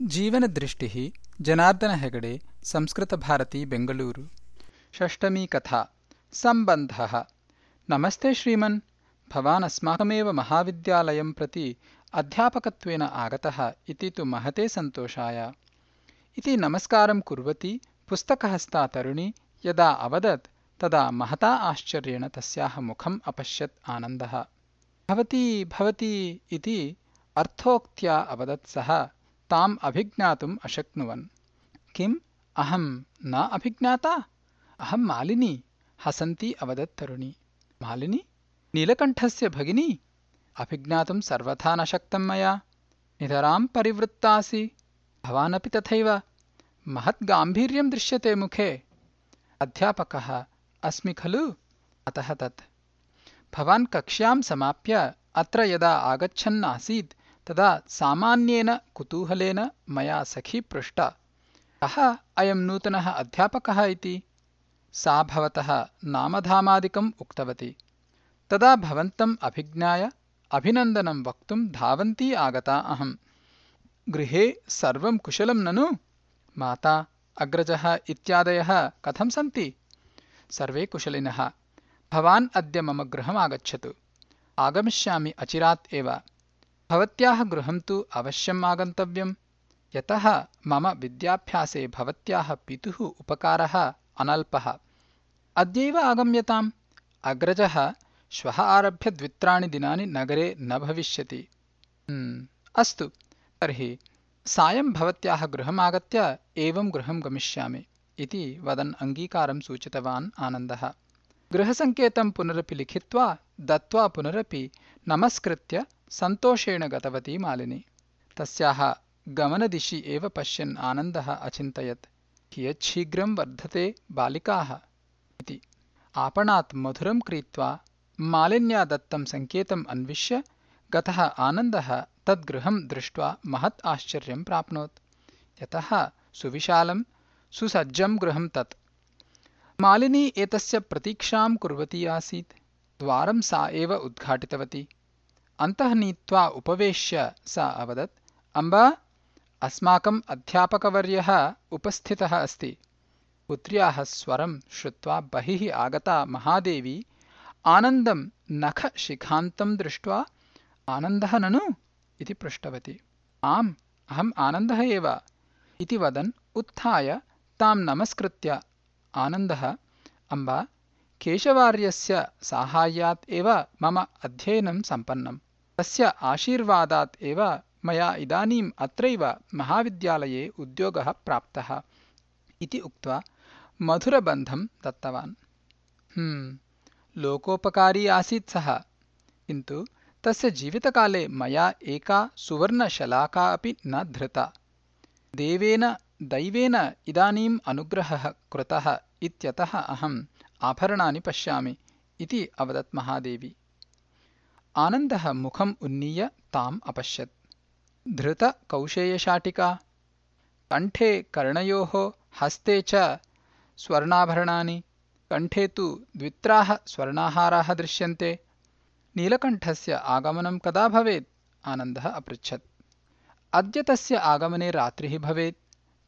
जीवनदृष्टिः जनार्दन हेगडे संस्कृतभारती बेङ्गलूरु। षष्टमी कथा सम्बन्धः। नमस्ते श्रीमन्। भवान् अस्माकमेव महाविद्यालयं प्रति अध्यापकत्वेन आगतः इति तु महते सन्तोषाय। इति नमस्कारं कुर्वती पुस्तकहस्ता तरुणी यदा अवदत् तदा महता आश्चर्येण तस्याः मुखम् अपश्यत् आनन्दः। भवती भवती इति अर्थोक्त्या अवदत् सः ताम् अभिज्ञातुम् अशक्नुवन्। किम्? अहम् न अभिज्ञाता? अहम् मालिनी हसन्ती अवदत् तरुणी। मालिनी? नीलकण्ठस्य भगिनी? अभिज्ञातुम् सर्वथा न शक्तम् मया। नितराम् परिवृत्तासि। भवानपि तथैव। महत् गाम्भीर्यम् दृश्यते मुखे। अध्यापकः अस्मि खलु? अतः तत्। भवान् कक्ष्याम् समाप्य अत्र यदा आगच्छन्नासीत् तदा सामान्येन कुतूहलेन मया सखी पृष्टा। कः अयम् नूतनः अध्यापकः इति? सा भवतः नामधामादिकम् उक्तवती। तदा भवन्तम् अभिज्ञाय अभिनन्दनं वक्तुम् धावन्ती आगता अहम् गृहे सर्वं कुशलं ननु? माता अग्रजः इत्यादयः कथं सन्ति? सर्वे कुशलिनः। भवान् अद्य मम गृहमागच्छतु। आगमिष्यामि अचिरात् एव भवत्याः गृहं तु अवश्यम् आगन्तव्यम्। यतः मम विद्याभ्यासे भवत्याः पितुः उपकारः अनल्पः। अद्यैव आगम्यताम्। अग्रजः श्वः आरभ्य द्वित्राणि दिनानि नगरे न भविष्यति। अस्तु। तर्हि सायं भवत्याः गृहमागत्य एवं गृहं गमिष्यामि इति वदन् अङ्गीकारं सूचितवान् आनन्दः। गृहसङ्केतं पुनरपि लिखित्वा दत्त्वा पुनरपि नमस्कृत्य सन्तोषेण गतवती मालिनी। तस्याः गमनदिशि एव पश्यन् आनन्दः अचिन्तयत्। कियच्छीघ्रं वर्धते बालिकाः इति। आपणात् मधुरं क्रीत्वा मालिन्या दत्तं सङ्केतम् अन्विष्य गतः आनन्दः तद्गृहं दृष्ट्वा महत् आश्चर्यं प्राप्नोत्। यतः सुविशालं सुसज्जं गृहं तत्। मालिनी एतस्य प्रतीक्षां कुर्वती आसीत्। द्वारं सा एव उद्घाटितवती अन्तः नीत्वा उपवेश्य सा अवदत् अम्ब अस्माकम् अध्यापकवर्यः उपस्थितः अस्ति। पुत्र्याः स्वरं श्रुत्वा बहिः आगता महादेवी आनन्दं नखशिखान्तं दृष्ट्वा आनन्दः ननु? इति पृष्टवती। आम् अहम् आनन्दः एव। इति वदन् उत्थाय तां नमस्कृत्य आनन्दः अम्ब केशवार्यस्य साहाय्यात् एव मम अध्ययनं सम्पन्नम्। तस्य आशीर्वादात् एव मया इदानीम् अत्रैव महाविद्यालये उद्योगः प्राप्तः इति उक्त्वा मधुरबन्धं दत्तवान्। लोकोपकारी आसीत् सः। किन्तु तस्य जीवितकाले मया एका सुवर्णशलाका अपि न धृता। देवेन दैवेन इदानीम् अनुग्रहः कृतः इत्यतः अहम् आभरणानि पश्यामि इति अवदत् महादेवी। आनन्दः मुखम् उन्नीय ताम् अपश्यत्। धृतकौशेयशाटिका कण्ठे कर्णयोः हस्ते च स्वर्णाभरणानि। कण्ठे तु द्वित्राः स्वर्णाहाराः दृश्यन्ते। नीलकण्ठस्य आगमनं कदा भवेत्? आनन्दः अपृच्छत्। अद्य तस्य आगमने रात्रिः भवेत्।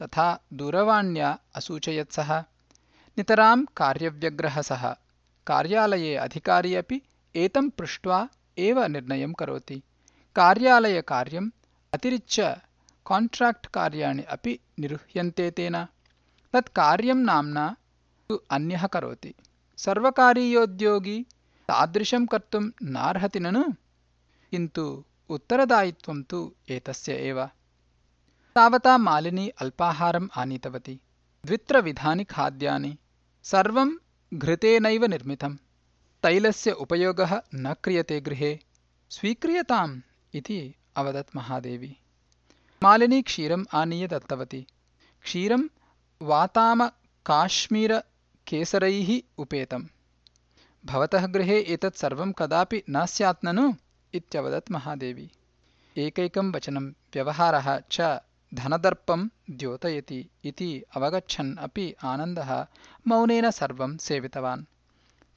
तथा दूरवाण्या असूचयत् सः नितरां कार्यव्यग्रः सः कार्यालये अधिकारी अपि एतं पृष्ट्वा एव निर्णयं करोति कार्यालयकार्यम् अतिरिच्य काण्ट्राक्ट् कार्याणि अपि निरुह्यन्ते तेन तत् कार्यं नाम्ना तु अन्यः करोति सर्वकारीयोद्योगी तादृशं कर्तुं नार्हति ननु किन्तु उत्तरदायित्वं तु एतस्य एव तावता मालिनी अल्पाहारम् आनीतवती द्वित्रविधानि खाद्यानि सर्वं घृतेनैव निर्मितम् तैलस्य उपयोगः न क्रियते गृहे। स्वीक्रियताम् इति अवदत् महादेवी। मालिनी क्षीरम् आनीय दत्तवती। क्षीरं वातामकाश्मीरकेसरैः उपेतम् भवतः गृहे एतत् सर्वं कदापि न स्यात् ननु इत्यवदत् महादेवी। एकैकं वचनं व्यवहारः च धनदर्पं द्योतयति इति अवगच्छन् अपि आनन्दः मौनेन सर्वं सेवितवान्।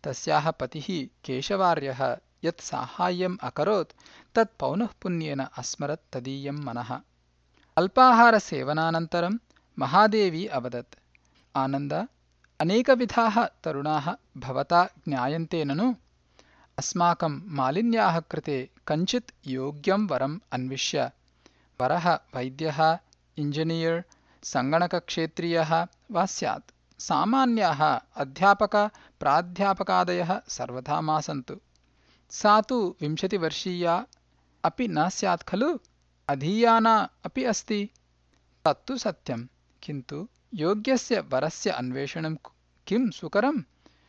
तस्याः पतिः केशवार्यः यत् साहाय्यम् अकरोत् तत् पौनःपुन्येन अस्मरत् तदीयं मनः। अल्पाहारसेवनानन्तरं महादेवी अवदत् आनन्द अनेकविधाः तरुणाः भवता ज्ञायन्ते ननु? अस्माकं मालिन्याः कृते कञ्चित् योग्यं वरम् अन्विष्य। वरः वैद्यः इञ्जिनियर् सङ्गणकक्षेत्रीयः वा स्यात् सामान्याः अध्यापकप्राध्यापकादयः सर्वथा मा सन्तु सा तु विंशतिवर्षीया अपि न स्यात् खलु अधीयाना अपि अस्ति तत्तु सत्यम् किन्तु योग्यस्य वरस्य अन्वेषणं किं सुकरम्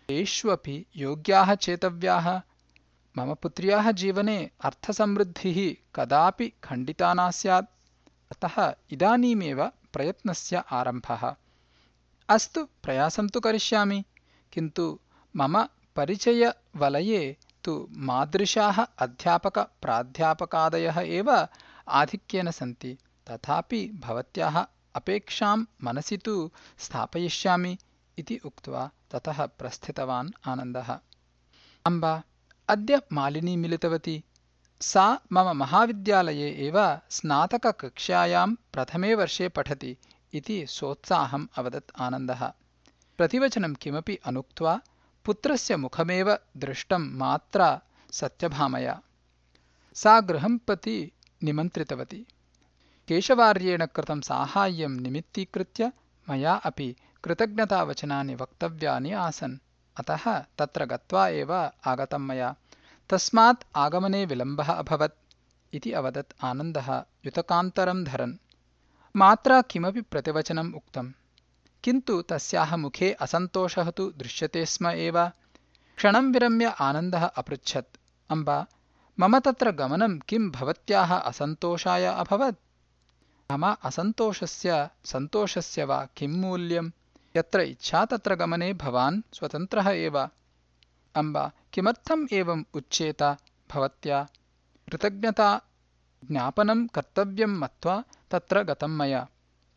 तेष्वपि योग्याः चेतव्याः मम पुत्र्याः जीवने अर्थसमृद्धिः कदापि खण्डिता न स्यात् अतः इदानीमेव प्रयत्नस्य आरम्भः। अस्तु प्रयासं तु करिष्यामि। किन्तु मम परिचयवलये तु मादृशाः अध्यापकप्राध्यापकादयः एव आधिक्येन सन्ति। तथापि भवत्याः अपेक्षां मनसि तु स्थापयिष्यामि इति उक्त्वा ततः प्रस्थितवान् आनन्दः। अम्बा अद्य मालिनी मिलितवती सा मम महाविद्यालये एव स्नातककक्ष्यायां प्रथमे वर्षे पठति इति सोत्साहम् अवदत् आनन्दः। प्रतिवचनं किमपि अनुक्त्वा पुत्रस्य मुखमेव दृष्टं मात्रा सत्यभामया। सा गृहं प्रति निमन्त्रितवती। केशवार्येण कृतं साहाय्यं निमित्तीकृत्य मया अपि कृतज्ञतावचनानि वक्तव्यानि आसन्। अतः तत्र गत्वा एव आगतं मया तस्मात् आगमने विलम्बः अभवत् इति अवदत् आनन्दः युतकान्तरं धरन्। मात्रा किमपि प्रतिवचनम् उक्तम् किन्तु तस्याः मुखे असन्तोषः तु दृश्यते स्म एव। क्षणं विरम्य आनन्दः अपृच्छत्। अम्बा मम तत्र गमनं किं भवत्याः असन्तोषाय अभवत्? मम असन्तोषस्य सन्तोषस्य वा किं मूल्यम्? यत्र इच्छा तत्र गमने भवान् स्वतन्त्रः एव। अम्बा किमर्थम् एवम् उच्येत भवत्या? कृतज्ञता ज्ञापनं कर्तव्यं मत्वा तत्र गतं मया।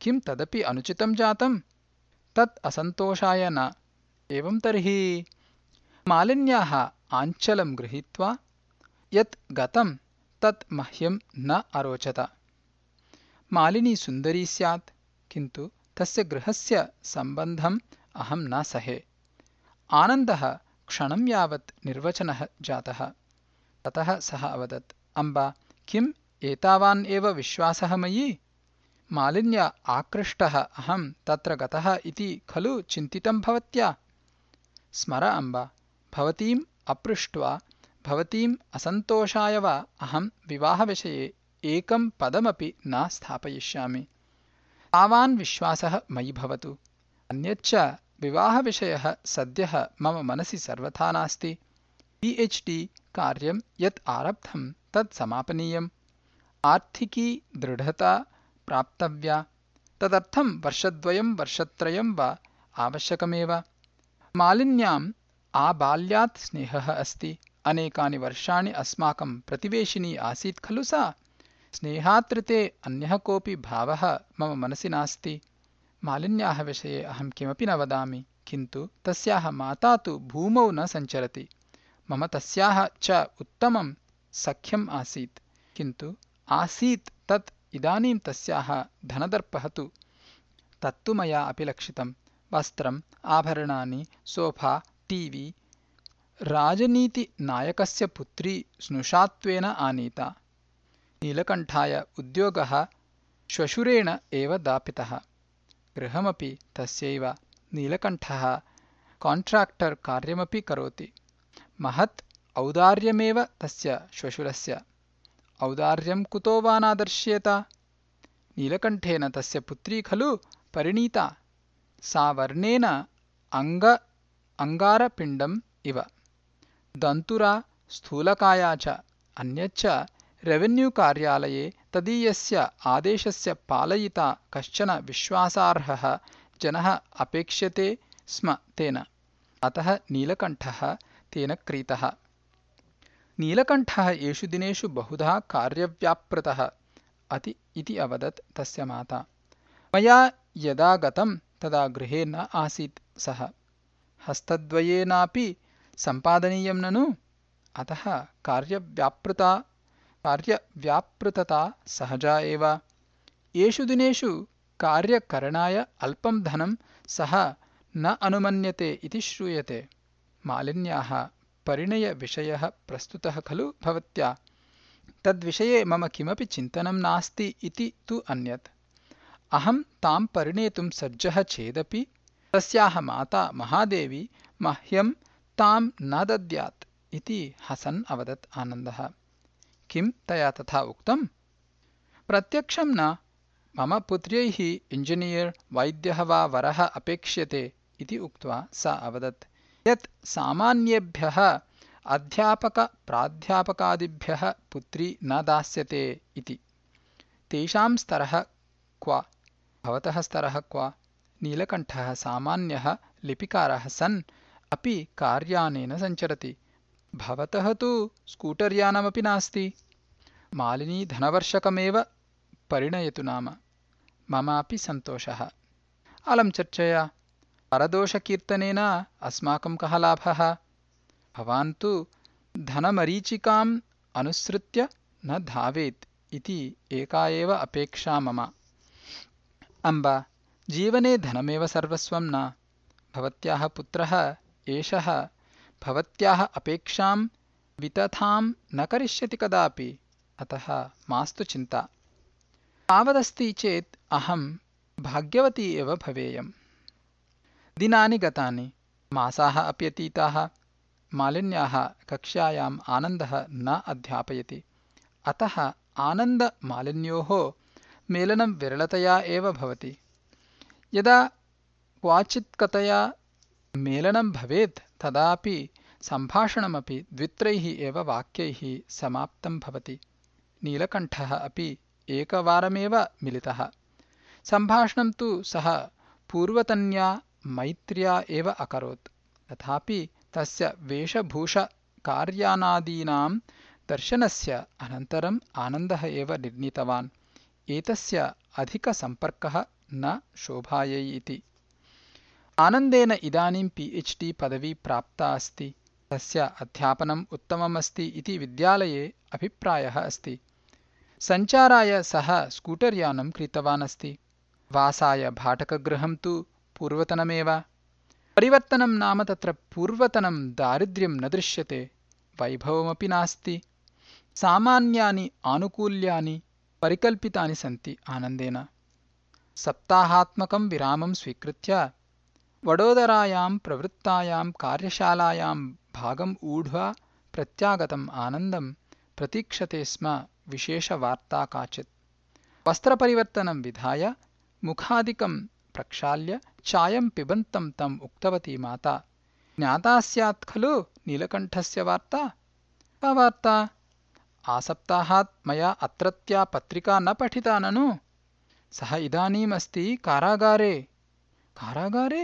किं तदपि अनुचितं जातम्? तत् असन्तोषाय न। एवं तर्हि मालिन्याः आञ्चलं गृहीत्वा यत् गतं तत् मह्यं न अरोचत। मालिनी सुन्दरी स्यात् किन्तु तस्य गृहस्य सम्बन्धम् अहं न सहे। आनन्दः क्षणं यावत् निर्वचनः जातः। ततः सः अवदत् अम्बा किम्? एतावान् एव विश्वासः मयि? मालिन्या आकृष्टः अहं तत्र गतः इति खलु चिन्तितं भवत्या? स्मर अम्बा भवतीम् अपृष्ट्वा भवतीम् असन्तोषाय वा अहं विवाहविषये एकं पदमपि न स्थापयिष्यामि। तावान् विश्वासः मयि भवतु। अन्यच्च विवाहविषयः सद्यः मम मनसि सर्वथा नास्ति। पि एच् डि कार्यं यत् आरब्धं तत् समापनीयम्। आर्थिकी दृढता प्राप्तव्या। तदर्थं वर्षद्वयं वर्षत्रयं वा आवश्यकमेव। मालिन्याम् आबाल्यात् स्नेहः अस्ति। अनेकानि वर्षाणि अस्माकं प्रतिवेशिनी आसीत् खलु सा। स्नेहात्रिते अन्यः कोऽपि भावः मम मनसि नास्ति मालिन्याः विषये अहं किमपि न वदामि किन्तु तस्याः माता तु भूमौ न सञ्चरति। मम तस्याः च उत्तमं सख्यम् आसीत्। किन्तु आसीत् तत् इदानीं तस्याः धनदर्पः तु। तत्तु मया अपि लक्षितम् वस्त्रम् आभरणानि सोफा टीवी राजनीतिनायकस्य पुत्री स्नुषात्वेन आनीता। नीलकण्ठाय उद्योगः श्वशुरेण एव दापितः गृहमपि तस्यैव नीलकण्ठः। काण्ट्राक्टर् कार्यमपि करोति। महत् औदार्यमेव तस्य श्वशुरस्य। औदार्यं कुतो वा नादर्श्येत नीलकण्ठेन तस्य पुत्री खलु परिणीता। सा वर्णेन अङ्ग अङ्गारपिण्डम् इव। दन्तुरा स्थूलकाया च अन्यच्च रेवेन्यूकार्यालये तदीयस्य आदेशस्य पालयिता कश्चन विश्वासार्हः जनः अपेक्ष्यते स्म तेन। अतः नीलकण्ठः तेन क्रीतः। नीलकण्ठः एषु दिनेषु बहुधा कार्यव्यापृतः अति इति अवदत् तस्य माता। मया यदा गतं तदा गृहे न आसीत् सः। हस्तद्वयेनापि सम्पादनीयं ननु? अतः कार्यव्यापृता कार्यव्यापृतता सहजा एव। येषु दिनेषु कार्यकरणाय अल्पं धनं सः न अनुमन्यते इति श्रूयते। मालिन्याः परिणयविषयः प्रस्तुतः खलु भवत्या। तद्विषये मम किमपि चिन्तनं नास्ति इति तु अन्यत्। अहं तां परिणेतुं सज्जः चेदपि तस्याः माता महादेवी मह्यं तां न दद्यात् इति हसन् अवदत् आनन्दः किं तया तथा उक्तम्? प्रत्यक्षं न। मम पुत्र्यैः इञ्जिनियर् वैद्यः वा वरः अपेक्ष्यते इति उक्त्वा सा अवदत्। यत् सामान्येभ्यः अध्यापकप्राध्यापकादिभ्यः पुत्री न दास्यते इति। तेषां स्तरः क्व? भवतः स्तरः क्व? नीलकण्ठः सामान्यः लिपिकारः सन् अपि कार्यानेन सञ्चरति भवतः तु स्कूटर् यानमपि नास्ति। मालिनी धनवर्षकमेव परिणयतु नाम। ममापि सन्तोषः। अलं चर्चया। परदोषकीर्तनेन अस्माकं कः लाभः? भवान् तु धनमरीचिकाम् अनुसृत्य न धावेत् इति एका एव अपेक्षा मम। अम्ब जीवने धनमेव सर्वस्वं न। भवत्याः पुत्रः एषः भवत्याः अपेक्षां वितथां न करिष्यति कदापि। अतः मास्तु चिन्ता। तावदस्ति चेत् अहं भाग्यवती एव भवेयम्। दिनानि गतानि मासाः अप्यतीताः मालिन्याः कक्ष्यायाम् आनन्दः न अध्यापयति। अतः आनन्दमालिन्योः मेलनं विरलतया एव भवति। यदा क्वाचित्कतया मेलनं भवेत् तदापि सम्भाषणमपि द्वित्रैः एव वाक्यैः समाप्तं भवति। नीलकण्ठः अपि एकवारमेव मिलितः। सम्भाषणं तु सः पूर्वतन्या मैत्र्या एव अकरोत्। तथापि तस्य वेषभूषकार्यानादीनां दर्शनस्य अनन्तरम् आनन्दः एव निर्णीतवान्। एतस्य अधिकसम्पर्कः न शोभायै इति आनन्देन इदानीं पि एच् डि पदवी प्राप्ता अस्ति। तस्य अध्यापनम् उत्तममस्ति इति विद्यालये अभिप्रायः अस्ति। सञ्चाराय सः स्कूटर् यानं क्रीतवान् अस्ति। वासाय भाटकगृहं तु पूर्वतनमेव। परिवर्तनं नाम तत्र पूर्वतनं दारिद्र्यं न दृश्यते। वैभवमपि नास्ति। सामान्यानि आनुकूल्यानि परिकल्पितानि सन्ति आनन्देन। सप्ताहात्मकं विरामं स्वीकृत्य वडोदरायां प्रवृत्तायां कार्यशालायां भागम् ऊढ्वा प्रत्यागतम् आनन्दं प्रतीक्षते स्म विशेषवार्ता काचित् वस्त्रपरिवर्तनं विधाय मुखादिकं प्रक्षाल्य चायं पिबन्तं तम् उक्तवती माता ज्ञाता स्यात् खलु नीलकण्ठस्य वार्ता का वार्ता आसप्ताहात् मया अत्रत्या पत्रिका न पठिता ननु सः इदानीमस्ति कारागारे कारागारे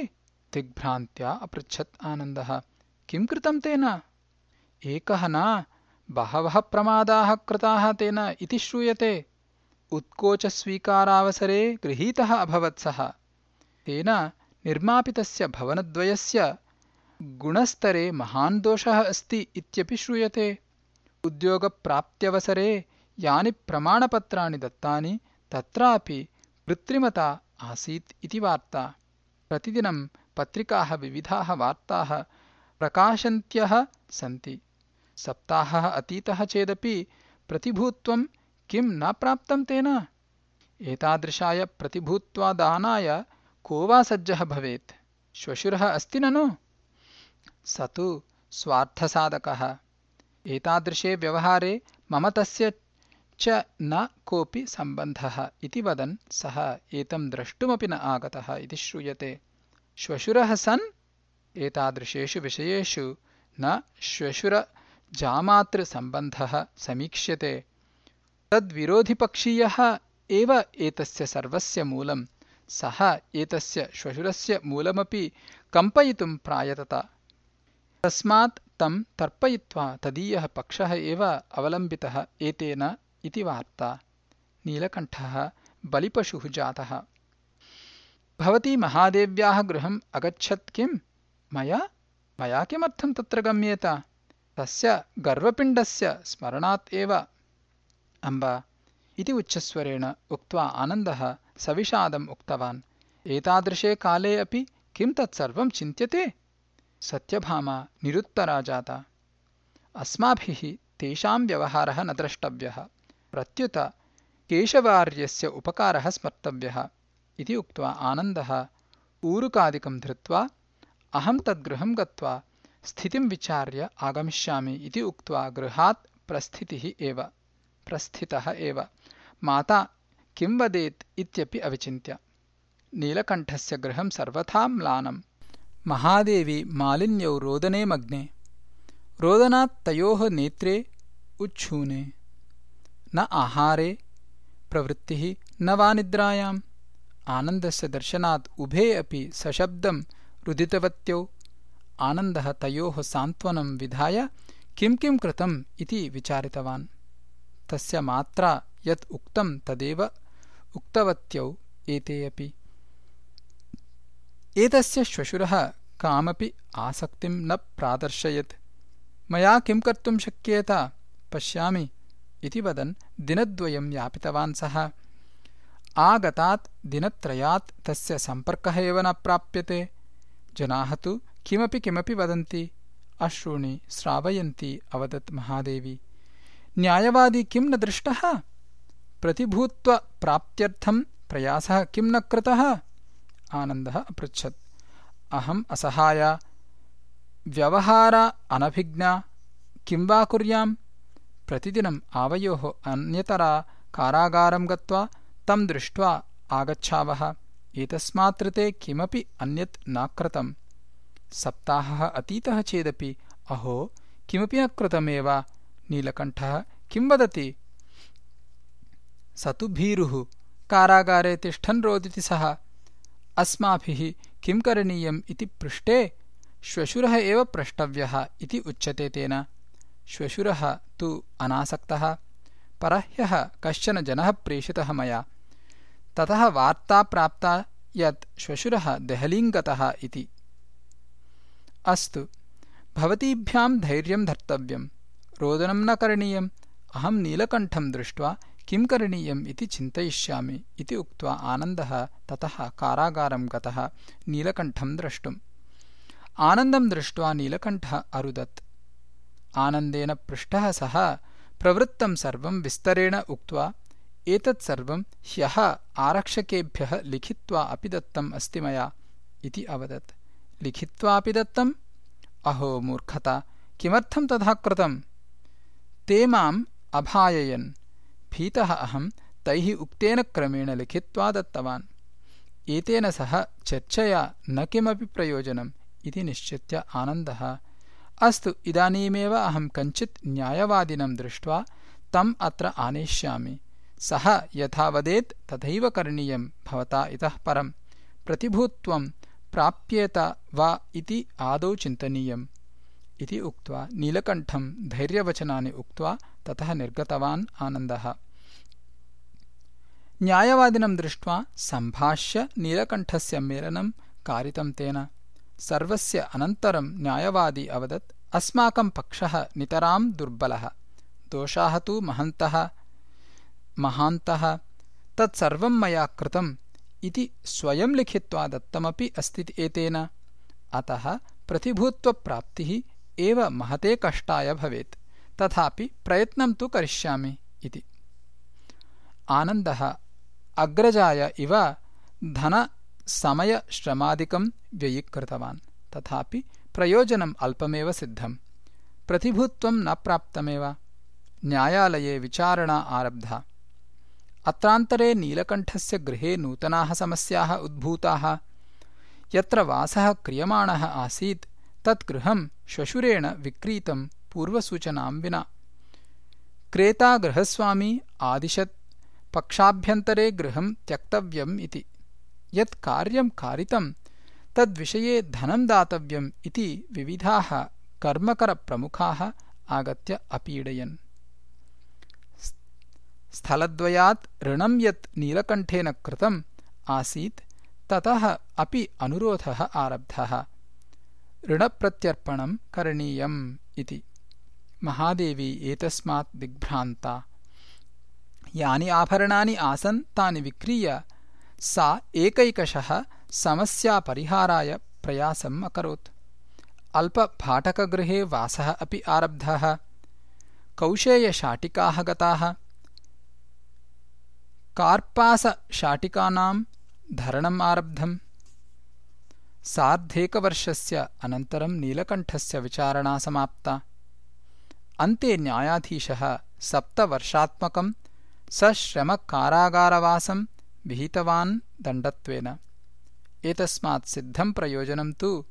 दिग्भ्रान्त्या अपृच्छत् आनन्दः। किं कृतं तेन? एकः न बहवः प्रमादाः कृताः तेन इति श्रूयते। उत्कोचस्वीकारावसरे गृहीतः अभवत् सः। तेन निर्मापितस्य भवनद्वयस्य गुणस्तरे महान् दोषः अस्ति इत्यपि श्रूयते। उद्योगप्राप्त्यवसरे यानि प्रमाणपत्राणि दत्तानि तत्रापि कृत्रिमता आसीत् इति वार्ता। प्रतिदिनं पत्रिकाः विविधाः वार्ताः प्रकाशन्त्यः सन्ति। सप्ताहः अतीतः चेदपि प्रतिभूत्वं किं न प्राप्तं तेन? एतादृशाय प्रतिभूत्वादानाय को वा सज्जः भवेत्? श्वशुरः अस्ति ननु? स तु स्वार्थसाधकः। एतादृशे व्यवहारे मम तस्य च न कोऽपि सम्बन्धः इति वदन् सः। एतं द्रष्टुमपि न आगतः इति श्रूयते श्वशुरः सन् एतादृशेषु विषयेषु न श्वशुरजामातृसम्बन्धः समीक्ष्यते। तद्विरोधिपक्षीयः एव एतस्य सर्वस्य मूलम् सः एतस्य श्वशुरस्य मूलमपि कम्पयितुं प्रायतत। तस्मात् तं तर्पयित्वा तदीयः पक्षः एव अवलम्बितः एतेन इति वार्ता। नीलकण्ठः बलिपशुः जातः भवती महादेव्याः गृहम् अगच्छत् किम्? मया? मया किमर्थं तत्र गम्येत? तस्य गर्वपिण्डस्य स्मरणात् एव। अम्ब इति उच्चस्वरेण उक्त्वा आनन्दः सविषादम् उक्तवान्। एतादृशे काले अपि किं तत्सर्वं चिन्त्यते? सत्यभामा निरुत्तरा जाता। अस्माभिः तेषां व्यवहारः न द्रष्टव्यः। प्रत्युत केशवार्यस्य उपकारः स्मर्तव्यः इति उक्त्वा आनन्दः ऊरुकादिकं धृत्वा अहं तद्गृहं गत्वा स्थितिं विचार्य आगमिष्यामि इति उक्त्वा गृहात् प्रस्थितिः एव प्रस्थितः एव। माता किं वदेत् इत्यपि अविचिन्त्य। नीलकण्ठस्य गृहं सर्वथा म्लानम् महादेवी मालिन्यौ रोदने मग्ने रोदनात् तयोः नेत्रे उच्छूने। न आहारे प्रवृत्तिः न वा निद्रायाम् आनन्दस्य दर्शनात् उभे अपि सशब्दं रुदितवत्यौ। आनन्दः तयोः सान्त्वनं विधाय किं किं कृतम् इति विचारितवान्। तस्य मात्रा यत् उक्तं तदेव उक्तवत्यौ एते अपि। एतस्य श्वशुरः कामपि आसक्तिं न प्रादर्शयत्। मया किं कर्तुं शक्येत? पश्यामि इति वदन् दिनद्वयं यापितवान् सः आगतात् दिनत्रयात् तस्य सम्पर्कः एव न प्राप्यते। जनाः तु किमपि किमपि वदन्ति। अश्रूणि श्रावयन्ती अवदत् महादेवी। न्यायवादी किं न दृष्टः? प्रतिभूत्वप्राप्त्यर्थं प्रयासः किं न कृतः? आनन्दः अपृच्छत्। अहम् असहाया। व्यवहारा अनभिज्ञा। किं वा कुर्याम्? प्रतिदिनम् आवयोः अन्यतरा कारागारं गत्वा तं दृष्ट्वा आगच्छावः। एतस्मात् कृते किमपि अन्यत् नाकृतम् सप्ताहः अतीतः चेदपि अहो किमपि न कृतमेव। नीलकण्ठः किं वदति? स तु भीरुः कारागारे तिष्ठन् रोदिति सः। अस्माभिः किं करणीयम् इति पृष्टे? श्वशुरः एव प्रष्टव्यः इति उच्यते तेन। श्वशुरः तु अनासक्तः। परह्यः कश्चन जनः प्रेषितः मया ततः वार्ता प्राप्ता यत् श्वशुरः देहलीङ्गतः इति। अस्तु भवतीभ्यां धैर्यं धर्तव्यम् रोदनं न करणीयम्। अहं नीलकण्ठं दृष्ट्वा किं करणीयम् इति चिन्तयिष्यामि इति उक्त्वा आनन्दः ततः कारागारं गतः नीलकण्ठं द्रष्टुम्। आनन्दं दृष्ट्वा नीलकण्ठः अरुदत्। आनन्देन पृष्टः सः प्रवृत्तं सर्वं विस्तरेण उक्त्वा एतत् सर्वं ह्यः आरक्षकेभ्यः लिखित्वा अपि दत्तम् अस्ति मया इति अवदत्। लिखित्वापि दत्तम्? अहो मूर्खता किमर्थं तथा कृतम्? ते माम् अभाययन्। भीतः अहं तैः उक्तेन क्रमेण लिखित्वा दत्तवान्। एतेन सह चर्चया न किमपि प्रयोजनम् इति निश्चित्य आनन्दः। अस्तु इदानीमेव अहं कञ्चित् न्यायवादिनं दृष्ट्वा तम् अत्र आनेष्यामि सः यथा वदेत् तथैव करणीयं भवता इतः परम् प्रतिभूत्वं प्राप्येत वा इति आदौ चिन्तनीयम्। इति उक्त्वा नीलकण्ठं धैर्यवचनानि उक्त्वा ततः निर्गतवान् आनन्दः। न्यायवादिनं दृष्ट्वा सम्भाष्य नीलकण्ठस्य मेलनं कारितं तेन। सर्वस्य अनन्तरं न्यायवादी अवदत् अस्माकं पक्षः नितरां दुर्बलः। दोषाः तु महन्तः महान्तः तत्सर्वं मया कृतम् इति स्वयं लिखित्वा दत्तमपि अस्ति एतेन। अतः प्रतिभूत्वप्राप्तिः एव महते कष्टाय भवेत्। तथापि प्रयत्नं तु करिष्यामि इति। आनन्दः। अग्रजाय इव धन समयश्रमादिकं व्ययीकृतवान्। तथापि प्रयोजनम् अल्पमेव सिद्धम्। प्रतिभूत्वं न प्राप्तमेव। न्यायालये विचारणा आरब्धा अत्रान्तरे नीलकण्ठस्य गृहे नूतनाः समस्याः उद्भूताः। यत्र वासः क्रियमाणः आसीत् तत् गृहं श्वशुरेण विक्रीतं पूर्वसूचनां विना। क्रेतागृहस्वामी आदिशत् पक्षाभ्यन्तरे गृहं त्यक्तव्यम् इति। यत् कार्यं कारितं तद्विषये धनं दातव्यम् इति विविधाः कर्मकरप्रमुखाः आगत्य अपीडयन् स्थलद्वयात् ऋणं यत् नीलकण्ठेन कृतम् आसीत् ततः अपि अनुरोधः आरब्धः। ऋणप्रत्यर्पणं करणीयम् इति। महादेवी एतस्मात् दिग्भ्रान्ता। यानि आभरणानि आसन् तानि विक्रीय। सा एकैकशः समस्यापरिहाराय प्रयासम् अकरोत्। अल्पभाटकगृहे वासः अपि आरब्धः। कौशेयशाटिकाः गताः कार्पासशाटिकानाम् धरणम् आरब्धम्। सार्धेकवर्षस्य अनन्तरं नीलकण्ठस्य विचारणा समाप्ता। अन्ते न्यायाधीशः सप्तवर्षात्मकं सश्रमकारागारवासं विहितवान् दण्डत्वेन। एतस्मात् सिद्धं प्रयोजनं तु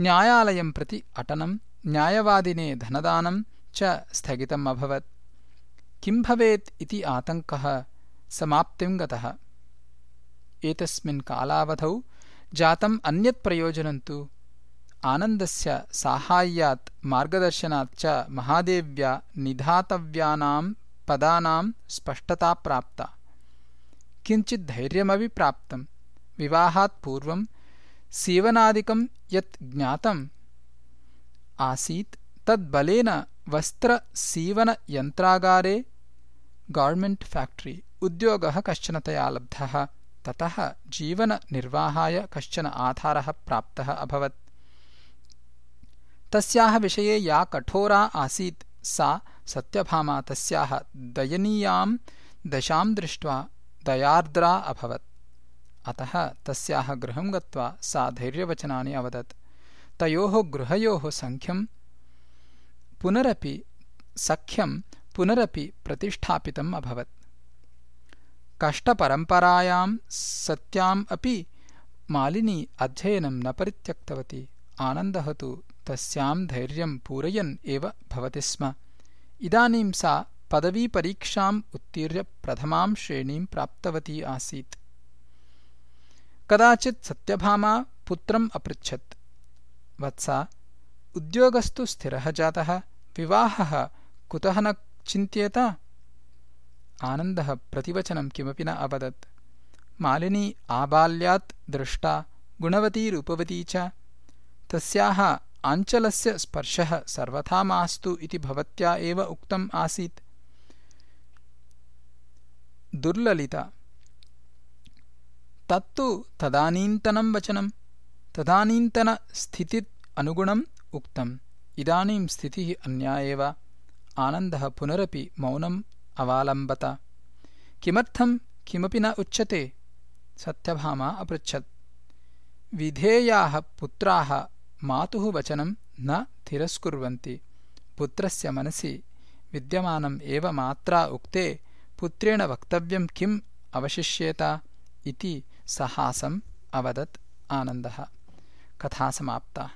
न्यायालयं प्रति अटनं न्यायवादिने धनदानं च स्थगितम् अभवत्। किं भवेत् इति आतङ्कः समाप्तिं गतः। एतस्मिन् कालावधौ जातम् अन्यत् प्रयोजनं तु आनन्दस्य साहाय्यात् मार्गदर्शनात् च महादेव्या निधातव्यानां पदानां स्पष्टता प्राप्ता। किञ्चित् धैर्यमपि प्राप्तम्। विवाहात् पूर्वं सीवनादिकं यत् ज्ञातम् आसीत् तद्बलेन वस्त्रसीवनयन्त्रागारे गार्मेण्ट् फेक्टरी उद्योगः कश्चनतया लब्धः ततः जीवननिर्वाहाय कश्चन आधारः प्राप्तः अभवत्। तस्याः विषये या कठोरा आसीत् सा सत्यभामा तस्याः दयनीयां दशां दृष्ट्वा दयार्द्रा अभवत्। अतः तस्याः गृहं गत्वा सा धैर्यवचनानि अवदत्। तयोः गृहयोः सङ्ख्यं पुनरपि सख्यं पुनरपि प्रतिष्ठापितम् अभवत् कष्टपरम्परायां सत्याम् अपि मालिनी अध्ययनं न परित्यक्तवती। आनन्दः तु तस्यां धैर्यं पूरयन् एव भवति स्म। इदानीं सा पदवीपरीक्षाम् उत्तीर्य प्रथमां श्रेणीं प्राप्तवती आसीत्। कदाचित् सत्यभामा पुत्रम् अपृच्छत्। वत्सा उद्योगस्तु स्थिरः जातः विवाहः कुतः न चिन्त्येत आनन्दः प्रतिवचनं किमपि न अवदत्। मालिनी आबाल्यात् दृष्टा गुणवती रूपवती च। तस्याः आञ्चलस्य स्पर्शः सर्वथा मास्तु इति भवत्या एव उक्तम् आसीत्। दुर्ललिता। तत्तु तदानीन्तनं वचनं तदानीन्तनस्थिति अनुगुणम् उक्तम्। इदानीं स्थितिः अन्या एव। आनन्दः पुनरपि मौनम् अवालम्बत। किमर्थं किमपि न उच्यते? सत्यभामा अपृच्छत्। विधेयाः पुत्राः मातुः वचनं न तिरस्कुर्वन्ति। पुत्रस्य मनसि विद्यमानम् एव मात्रा उक्ते पुत्रेण वक्तव्यं किम् अवशिष्येत? इति सहासम् अवदत् आनन्दः। कथा समाप्ता